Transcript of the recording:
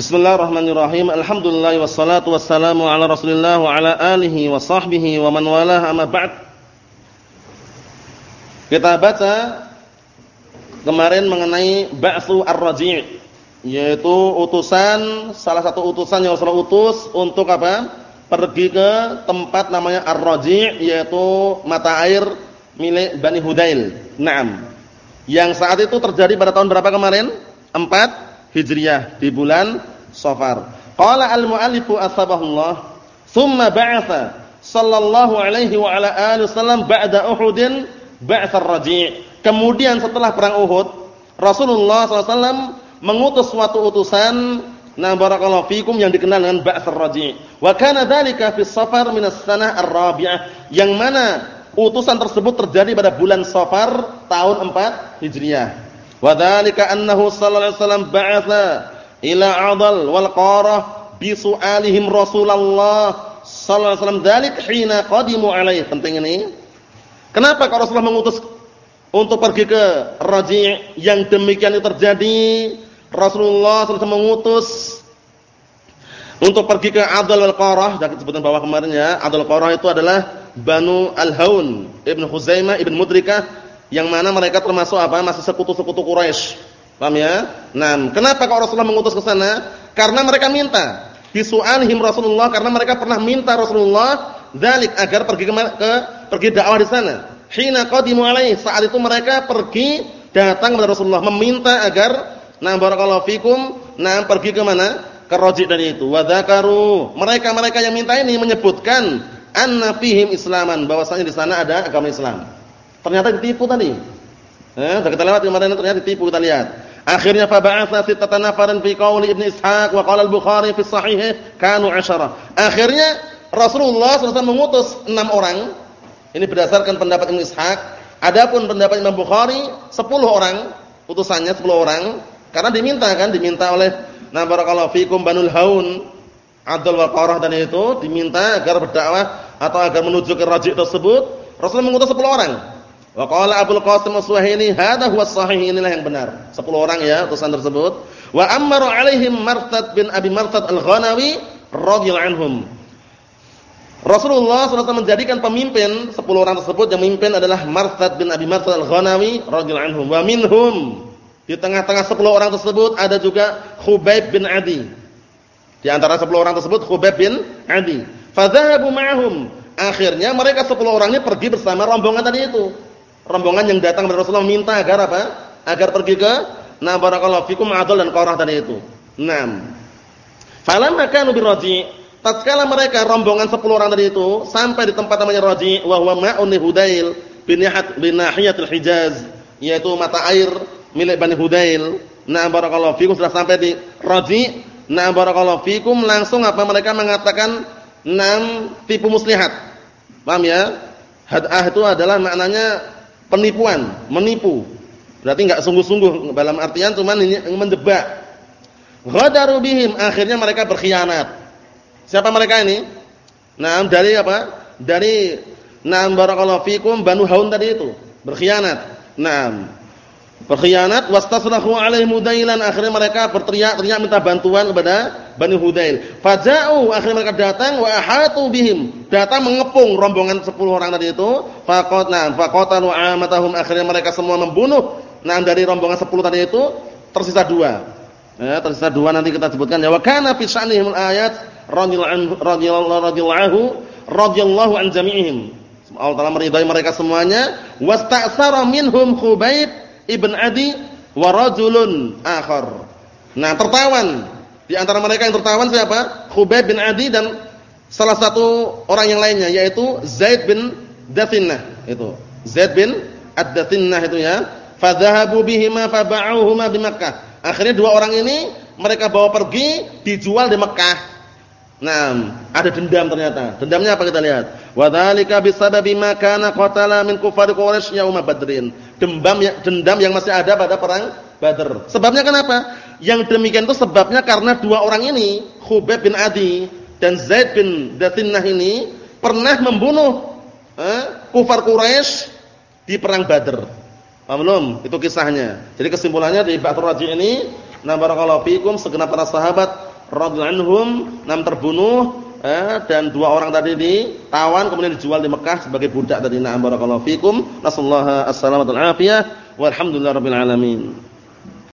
Bismillahirrahmanirrahim. Alhamdulillah wassalatu wassalamu ala Rasulillah wa ala alihi wa sahbihi wa man walah amma ba'd. Kita baca kemarin mengenai ba'su ar-raji' yaitu utusan salah satu utusan yang Rasulullah utus untuk apa? Pergi ke tempat namanya ar-raji' yaitu mata air milik Bani Hudail. Naam. Yang saat itu terjadi pada tahun berapa kemarin? 4 Hijriyah di bulan Safar. Qala al-mu'allifu asbahullah, "Tsumma ba'atha sallallahu alaihi wa ala alihi wasallam ba'da Uhudin ba'tha ar-Raji'." Kemudian setelah perang Uhud, Rasulullah SAW mengutus suatu utusan Nah barakallahu fikum yang dikenal dengan Ba'tsar Raji'. Wa kana dzalika fi Safar min as-sanah ar-rabi'ah. Yang mana utusan tersebut terjadi pada bulan Safar tahun 4 Hijriah. Wa dzalika annahu sallallahu alaihi wasallam ba'atha ila 'adal wal qarah bi su'alihim Rasulullah sallallahu alaihi wasallam dzalik hina qadimu alaihi. Penting ini. Kenapa kalau Rasulullah mengutus untuk pergi ke Raji' yang demikian itu terjadi? Rasulullah SAW mengutus untuk pergi ke Adal wal Qarah, dan sebutan bawah kemarin ya. Adal Qarah itu adalah Banu Al-Haun, Ibn Khuzaimah, Ibn Mudrikah yang mana mereka termasuk apa? Masih sekutu-sekutu Quraisy. Paham ya? Nah, kenapa kok Rasulullah mengutus ke sana? Karena mereka minta. Bisu'alihim Rasulullah karena mereka pernah minta Rasulullah dzalik agar pergi ke, ke pergi dakwah di sana. Hina qadimu alaihi, saat itu mereka pergi datang kepada Rasulullah meminta agar nah barakallahu fikum, nah pergi ke mana? Ke Raji' dari itu. Wa dzakaru, mereka-mereka yang minta ini menyebutkan anna fihim islaman, bahwasanya di sana ada agama Islam. Ternyata ditipu tadi. Eh, kita lewat kemarin ternyata ditipu kita lihat. Akhirnya fa ba'atha sittatan nafaran fi qauli Ibnu Ishaq wa qala Al-Bukhari fi sahih kanu 'ashara. Akhirnya Rasulullah SAW mengutus enam orang. Ini berdasarkan pendapat Ibnu Ishaq. Adapun pendapat Imam Bukhari 10 orang, utusannya 10 orang karena diminta kan, diminta oleh na barakallahu fikum Banul Haun, Abdul Waqarah dan itu diminta agar berdakwah atau agar menuju ke raji tersebut. Rasul mengutus 10 orang. Wa qala Abdul Qasim As-Suhaili, "Hadza huwa sahih inilah yang benar." 10 orang ya utusan tersebut. Wa amara alaihim Martad bin Abi Martad Al-Ghanawi radhiyallahu anhum. Rasulullah SAW menjadikan pemimpin 10 orang tersebut yang memimpin adalah Martad bin Abi Martad Al-Ghanawi radhiyallahu anhum. Wa minhum di tengah-tengah 10 orang tersebut ada juga Khubaib bin Adi. Di antara 10 orang tersebut Khubaib bin Adi. Fadhahabu ma'ahum. Akhirnya mereka 10 orang ini pergi bersama rombongan tadi itu rombongan yang datang kepada Rasulullah minta agar apa? Agar pergi ke na barakallahu fikum adul dan qarah tadi itu. Naam. Falamma kanu birraji, tatkala mereka rombongan 10 orang tadi itu sampai di tempat namanya Raji wa huwa ma'un Hudail binihat binahiyatil Hijaz, yaitu mata air milik Bani Hudail. Nah barakallahu fikum sudah sampai di Raji. Nah barakallahu fikum langsung apa mereka mengatakan enam tipu muslihat. Paham ya? Had'ah itu adalah maknanya penipuan, menipu. Berarti enggak sungguh-sungguh dalam artian cuman ini menjebak. Ghadaru bihim, akhirnya mereka berkhianat. Siapa mereka ini? Nah, dari apa? Dari Naam barakallahu fikum Banu Haun tadi itu, berkhianat. Naam. Berkhianat wastasrahu alaihi mudailan akhirnya mereka berteriak-teriak minta bantuan kepada Bani Hudail. Faja'u akhirnya mereka datang wa ahatu bihim. Datang mengepung rombongan 10 orang tadi itu. Faqatna faqatalu amatahum akhirnya mereka semua membunuh. Nah dari rombongan 10 tadi itu tersisa dua. Ya, tersisa dua nanti kita sebutkan ya. Wa kana fi sya'nihim ayat radhiyallahu radhiyallahu an jami'ihim. Allah Taala meridai mereka semuanya. Wasta'sara minhum Khubaib ibn Adi wa rajulun akhar. Nah, tertawan di antara mereka yang tertawan siapa? Khubayb bin Adi dan salah satu orang yang lainnya yaitu Zaid bin Dathinnah itu. Zaid bin Ad-Dathinnah itu ya. Fadhahabu bihima faba'uhuma di Makkah. Akhirnya dua orang ini mereka bawa pergi dijual di Mekah. Nah, ada dendam ternyata. Dendamnya apa kita lihat? Wa dzalika bisababi ma kana qatala min kufari Quraisy yauma Badrin. Dendam dendam yang masih ada pada perang Badr. Sebabnya kenapa? Yang demikian itu sebabnya karena dua orang ini, Khubayb bin Adi dan Zaid bin Dathinnah ini pernah membunuh eh, kufar Quraisy di perang Badr. Paham belum? Itu kisahnya. Jadi kesimpulannya di Ba'tur Raji ini, na barakallahu fikum segenap para sahabat radhiyallahu anhum nam terbunuh eh, dan dua orang tadi ditawan kemudian dijual di Mekah sebagai budak tadi na'am barakallahu fikum nasallaha as-salamata wal afiyah walhamdulillahirabbil alamin